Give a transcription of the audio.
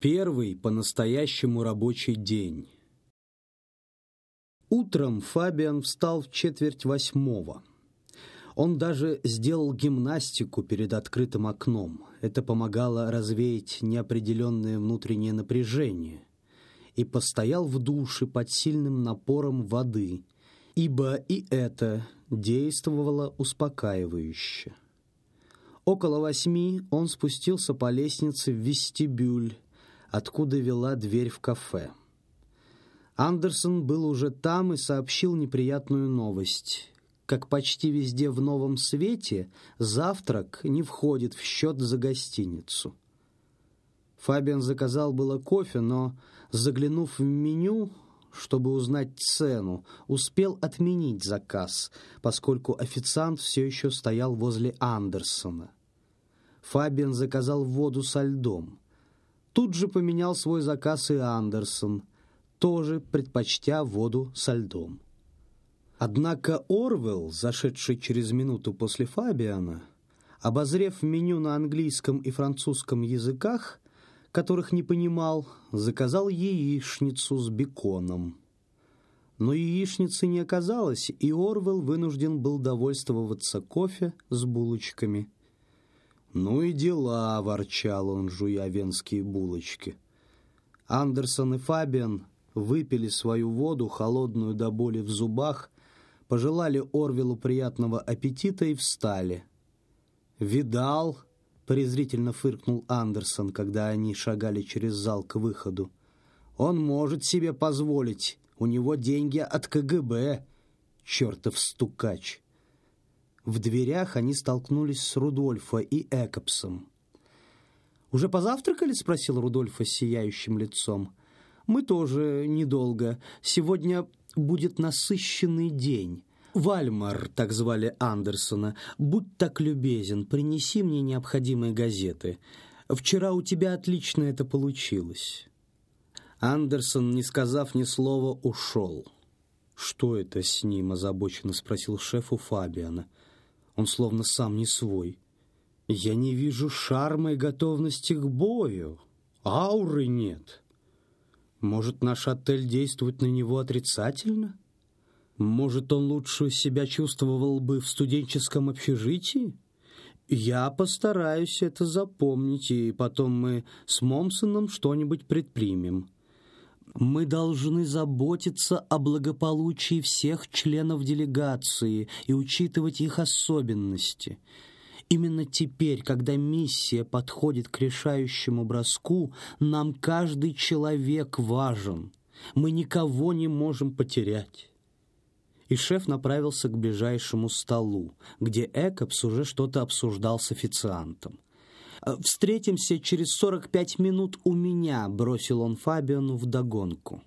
Первый по-настоящему рабочий день. Утром Фабиан встал в четверть восьмого. Он даже сделал гимнастику перед открытым окном. Это помогало развеять неопределенное внутреннее напряжение. И постоял в душе под сильным напором воды, ибо и это действовало успокаивающе. Около восьми он спустился по лестнице в вестибюль, откуда вела дверь в кафе. Андерсон был уже там и сообщил неприятную новость. Как почти везде в новом свете, завтрак не входит в счет за гостиницу. Фабиан заказал было кофе, но, заглянув в меню, чтобы узнать цену, успел отменить заказ, поскольку официант все еще стоял возле Андерсона. Фабиан заказал воду со льдом. Тут же поменял свой заказ и Андерсон, тоже предпочтя воду со льдом. Однако Орвелл, зашедший через минуту после Фабиана, обозрев меню на английском и французском языках, которых не понимал, заказал яичницу с беконом. Но яичницы не оказалось, и Орвелл вынужден был довольствоваться кофе с булочками – «Ну и дела!» – ворчал он, жуя венские булочки. Андерсон и Фабиан выпили свою воду, холодную до боли в зубах, пожелали Орвелу приятного аппетита и встали. «Видал?» – презрительно фыркнул Андерсон, когда они шагали через зал к выходу. «Он может себе позволить. У него деньги от КГБ. Чертов стукач!» В дверях они столкнулись с Рудольфо и Экопсом. «Уже позавтракали?» — спросил Рудольфо с сияющим лицом. «Мы тоже недолго. Сегодня будет насыщенный день. Вальмар, так звали Андерсона, будь так любезен, принеси мне необходимые газеты. Вчера у тебя отлично это получилось». Андерсон, не сказав ни слова, ушел. «Что это с ним?» – озабоченно спросил шеф у Фабиана. Он словно сам не свой. Я не вижу шарма и готовности к бою. Ауры нет. Может, наш отель действует на него отрицательно? Может, он лучше себя чувствовал бы в студенческом общежитии? Я постараюсь это запомнить, и потом мы с Момсоном что-нибудь предпримем. Мы должны заботиться о благополучии всех членов делегации и учитывать их особенности. Именно теперь, когда миссия подходит к решающему броску, нам каждый человек важен. Мы никого не можем потерять. И шеф направился к ближайшему столу, где Экопс уже что-то обсуждал с официантом. «Встретимся через сорок пять минут у меня», — бросил он Фабиону вдогонку.